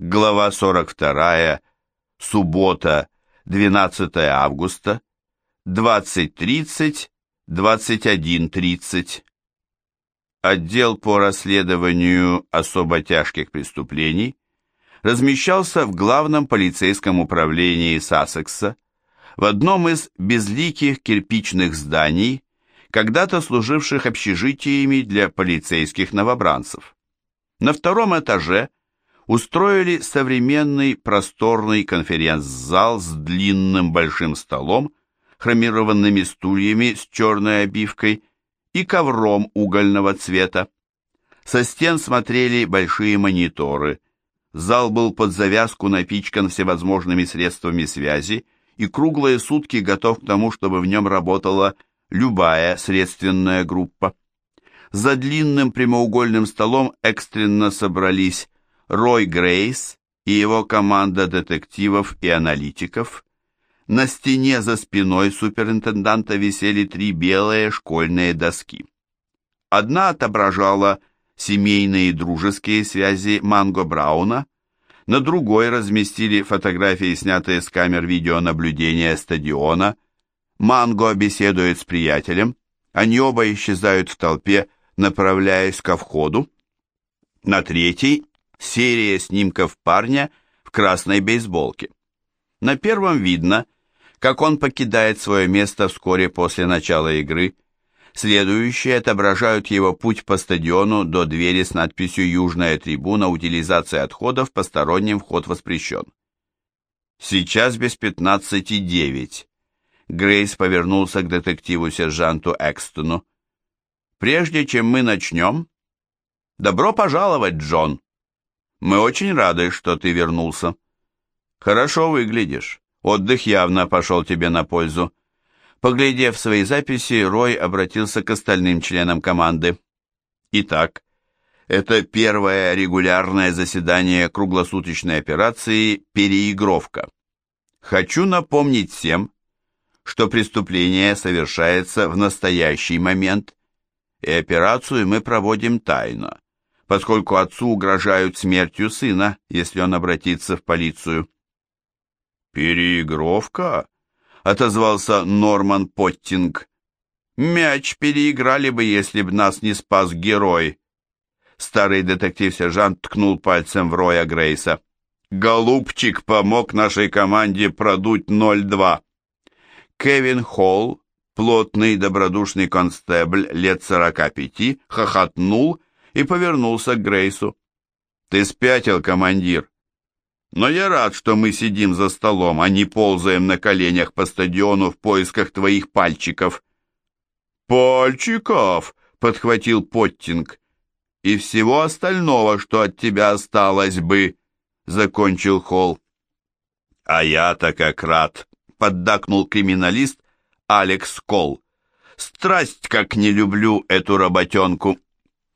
Глава 42. Суббота, 12 августа, 20.30, 21.30. Отдел по расследованию особо тяжких преступлений размещался в главном полицейском управлении Сассекса, в одном из безликих кирпичных зданий, когда-то служивших общежитиями для полицейских новобранцев. На втором этаже устроили современный просторный конференц-зал с длинным большим столом, хромированными стульями с черной обивкой и ковром угольного цвета. Со стен смотрели большие мониторы. Зал был под завязку напичкан всевозможными средствами связи и круглые сутки готов к тому, чтобы в нем работала любая средственная группа. За длинным прямоугольным столом экстренно собрались Рой Грейс и его команда детективов и аналитиков. На стене за спиной суперинтенданта висели три белые школьные доски. Одна отображала семейные и дружеские связи Манго Брауна, на другой разместили фотографии, снятые с камер видеонаблюдения стадиона. Манго беседует с приятелем, они оба исчезают в толпе, направляясь ко входу. На третьей серия снимков парня в красной бейсболке. На первом видно, как он покидает свое место вскоре после начала игры. Следующие отображают его путь по стадиону до двери с надписью «Южная трибуна. Утилизация отходов. Посторонним вход воспрещен». Сейчас без пятнадцати девять. Грейс повернулся к детективу-сержанту Экстону. «Прежде чем мы начнем...» «Добро пожаловать, Джон!» Мы очень рады, что ты вернулся. Хорошо выглядишь. Отдых явно пошел тебе на пользу. Поглядев свои записи, Рой обратился к остальным членам команды. Итак, это первое регулярное заседание круглосуточной операции «Переигровка». Хочу напомнить всем, что преступление совершается в настоящий момент, и операцию мы проводим тайно поскольку отцу угрожают смертью сына, если он обратится в полицию. «Переигровка?» — отозвался Норман Поттинг. «Мяч переиграли бы, если б нас не спас герой». Старый детектив-сержант ткнул пальцем в Роя Грейса. «Голубчик помог нашей команде продуть 0-2». Кевин Холл, плотный добродушный констебль лет сорока пяти, хохотнул и повернулся к Грейсу. «Ты спятил, командир. Но я рад, что мы сидим за столом, а не ползаем на коленях по стадиону в поисках твоих пальчиков». «Пальчиков!» — подхватил Поттинг. «И всего остального, что от тебя осталось бы», — закончил Холл. «А я-то как рад», — поддакнул криминалист Алекс Кол. «Страсть, как не люблю эту работенку».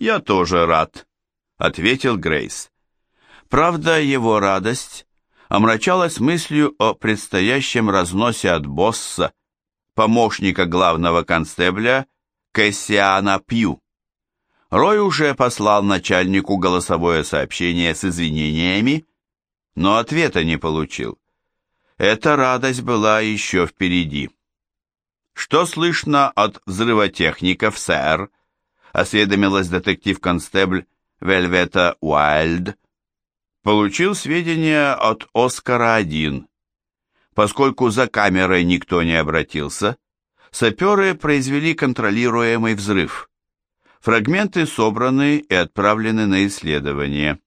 «Я тоже рад», — ответил Грейс. Правда, его радость омрачалась мыслью о предстоящем разносе от босса, помощника главного констебля Кэссиана Пью. Рой уже послал начальнику голосовое сообщение с извинениями, но ответа не получил. Эта радость была еще впереди. «Что слышно от взрывотехников, сэр?» Осведомилась детектив-констебль Вельвета Уайльд. Получил сведения от Оскара-1. Поскольку за камерой никто не обратился, саперы произвели контролируемый взрыв. Фрагменты собраны и отправлены на исследование.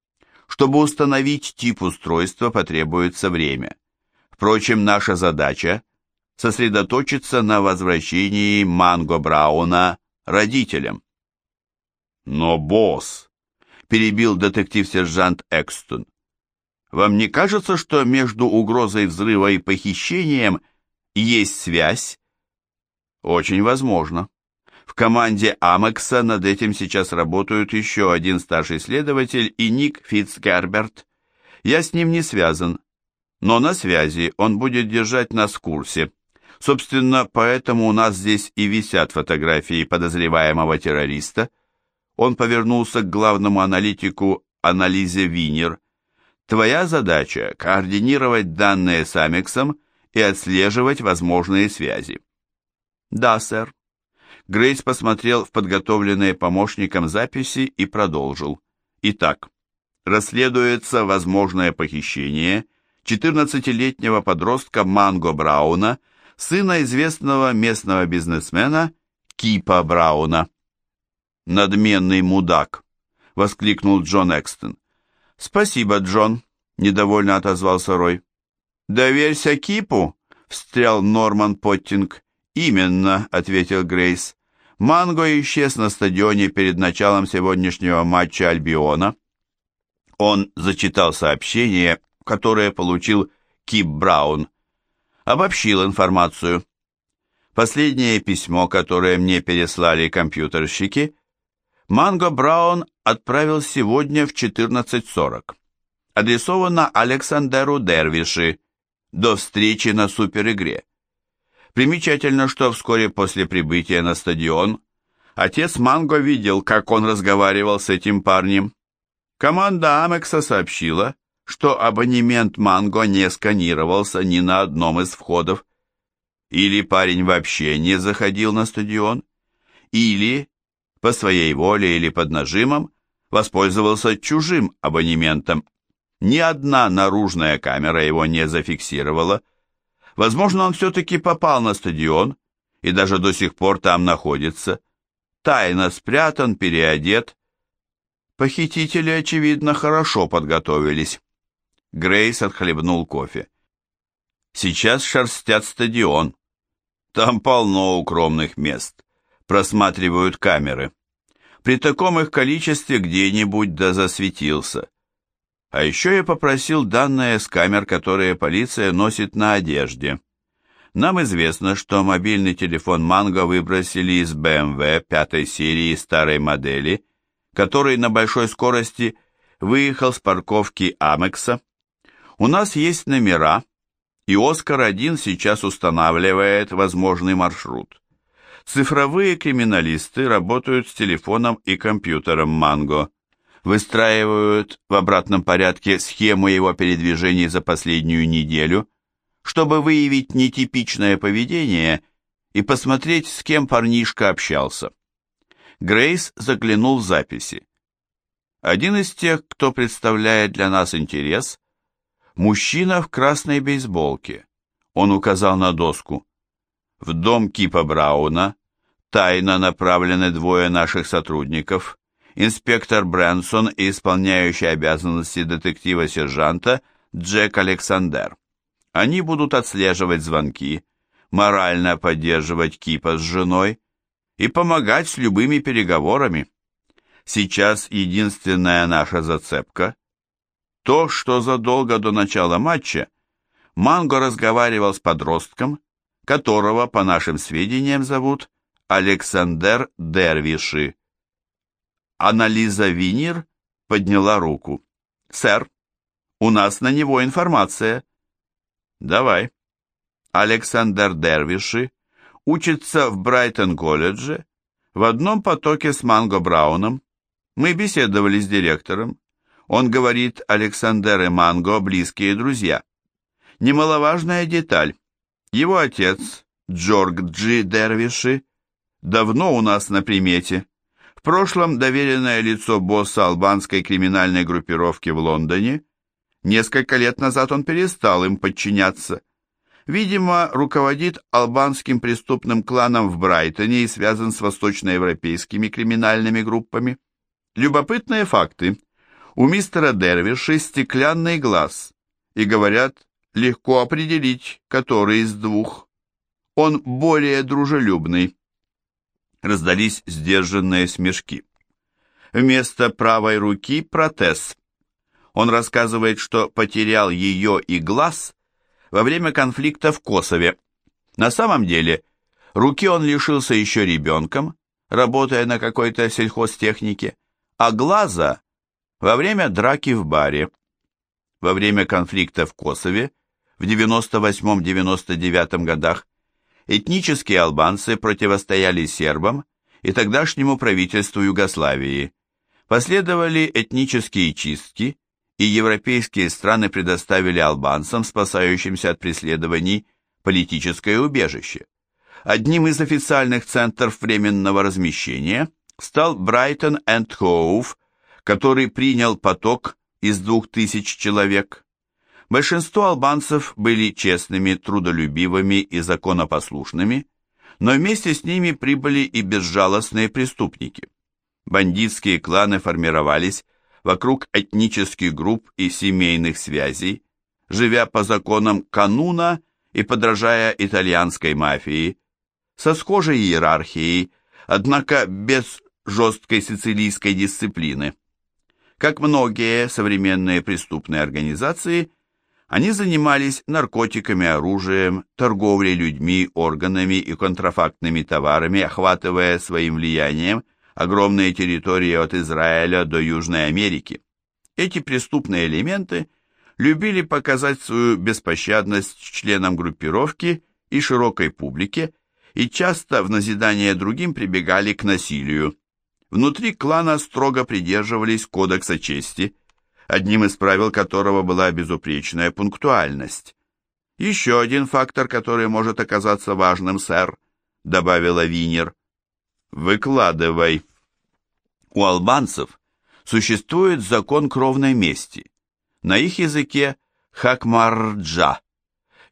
Чтобы установить тип устройства, потребуется время. Впрочем, наша задача – сосредоточиться на возвращении Манго Брауна родителям. «Но, босс!» — перебил детектив-сержант Экстон. «Вам не кажется, что между угрозой взрыва и похищением есть связь?» «Очень возможно. В команде Амекса над этим сейчас работают еще один старший следователь и Ник Фитцгерберт. Я с ним не связан, но на связи он будет держать нас в курсе. Собственно, поэтому у нас здесь и висят фотографии подозреваемого террориста» Он повернулся к главному аналитику Анализе Винер. Твоя задача – координировать данные с Амексом и отслеживать возможные связи. Да, сэр. Грейс посмотрел в подготовленные помощником записи и продолжил. Итак, расследуется возможное похищение 14-летнего подростка Манго Брауна, сына известного местного бизнесмена Кипа Брауна. «Надменный мудак!» — воскликнул Джон Экстон. «Спасибо, Джон», — недовольно отозвался Рой. «Доверься Кипу», — встрял Норман Поттинг. «Именно», — ответил Грейс. «Манго исчез на стадионе перед началом сегодняшнего матча Альбиона». Он зачитал сообщение, которое получил Кип Браун. Обобщил информацию. Последнее письмо, которое мне переслали компьютерщики, Манго Браун отправил сегодня в 14.40. Адресовано Александеру Дервиши до встречи на суперигре. Примечательно, что вскоре после прибытия на стадион отец Манго видел, как он разговаривал с этим парнем. Команда Амекса сообщила, что абонемент Манго не сканировался ни на одном из входов. Или парень вообще не заходил на стадион, или, по своей воле или под нажимом, воспользовался чужим абонементом. Ни одна наружная камера его не зафиксировала. Возможно, он все-таки попал на стадион и даже до сих пор там находится. Тайно спрятан, переодет. Похитители, очевидно, хорошо подготовились. Грейс отхлебнул кофе. Сейчас шерстят стадион. Там полно укромных мест. Просматривают камеры. При таком их количестве где-нибудь да засветился. А еще я попросил данные с камер, которые полиция носит на одежде. Нам известно, что мобильный телефон Манго выбросили из BMW пятой серии старой модели, который на большой скорости выехал с парковки Амекса. У нас есть номера, и Оскар-1 сейчас устанавливает возможный маршрут. Цифровые криминалисты работают с телефоном и компьютером Манго, выстраивают в обратном порядке схему его передвижений за последнюю неделю, чтобы выявить нетипичное поведение и посмотреть, с кем парнишка общался. Грейс заглянул в записи. Один из тех, кто представляет для нас интерес, мужчина в красной бейсболке. Он указал на доску. В дом Кипа Брауна тайно направлены двое наших сотрудников, инспектор Брэнсон и исполняющий обязанности детектива-сержанта Джек Александр. Они будут отслеживать звонки, морально поддерживать Кипа с женой и помогать с любыми переговорами. Сейчас единственная наша зацепка – то, что задолго до начала матча Манго разговаривал с подростком, которого, по нашим сведениям, зовут Александр Дервиши. Анализа Винер подняла руку. «Сэр, у нас на него информация». «Давай». Александр Дервиши учится в Брайтон-колледже в одном потоке с Манго Брауном. Мы беседовали с директором. Он говорит, Александр и Манго – близкие друзья. Немаловажная деталь. Его отец, Джорг Джи Дервиши, давно у нас на примете. В прошлом доверенное лицо босса албанской криминальной группировки в Лондоне. Несколько лет назад он перестал им подчиняться. Видимо, руководит албанским преступным кланом в Брайтоне и связан с восточноевропейскими криминальными группами. Любопытные факты. У мистера Дервиши стеклянный глаз. И говорят, легко определить, который из двух. Он более дружелюбный. Раздались сдержанные смешки. Вместо правой руки протез. Он рассказывает, что потерял ее и глаз во время конфликта в Косове. На самом деле, руки он лишился еще ребенком, работая на какой-то сельхозтехнике, а глаза во время драки в баре. Во время конфликта в Косове в 98-99 годах этнические албанцы противостояли сербам и тогдашнему правительству Югославии. Последовали этнические чистки, и европейские страны предоставили албанцам, спасающимся от преследований, политическое убежище. Одним из официальных центров временного размещения стал Брайтон энд Хоув, который принял поток из двух тысяч человек. Большинство албанцев были честными, трудолюбивыми и законопослушными, но вместе с ними прибыли и безжалостные преступники. Бандитские кланы формировались вокруг этнических групп и семейных связей, живя по законам кануна и подражая итальянской мафии, со схожей иерархией, однако без жесткой сицилийской дисциплины. Как многие современные преступные организации, они занимались наркотиками, оружием, торговлей людьми, органами и контрафактными товарами, охватывая своим влиянием огромные территории от Израиля до Южной Америки. Эти преступные элементы любили показать свою беспощадность членам группировки и широкой публике, и часто в назидание другим прибегали к насилию. Внутри клана строго придерживались кодекса чести, одним из правил которого была безупречная пунктуальность. «Еще один фактор, который может оказаться важным, сэр», — добавила Винер. «Выкладывай». У албанцев существует закон кровной мести. На их языке хакмарджа,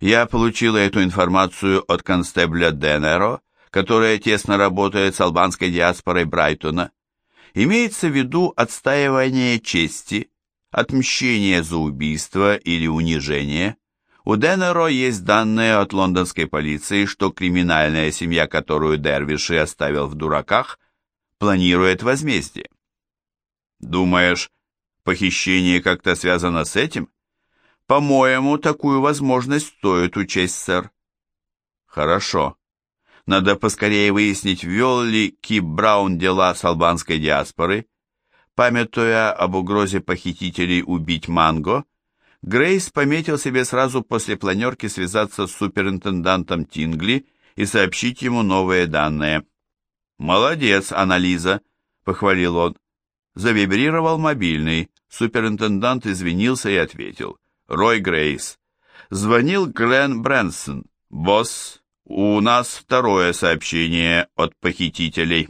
я получила эту информацию от констебля Денеро, которая тесно работает с албанской диаспорой Брайтона. Имеется в виду отстаивание чести, отмщение за убийство или унижение. У Денеро есть данные от лондонской полиции, что криминальная семья, которую Дервиши оставил в дураках, планирует возмездие. Думаешь, похищение как-то связано с этим? По-моему, такую возможность стоит учесть, сэр. Хорошо. Надо поскорее выяснить, вел ли Кип Браун дела с албанской диаспоры. Памятуя об угрозе похитителей убить Манго, Грейс пометил себе сразу после планерки связаться с суперинтендантом Тингли и сообщить ему новые данные. «Молодец, Анализа», — похвалил он. Завибрировал мобильный. Суперинтендант извинился и ответил. Рой Грейс. Звонил Глен Брэнсон. Босс, у нас второе сообщение от похитителей.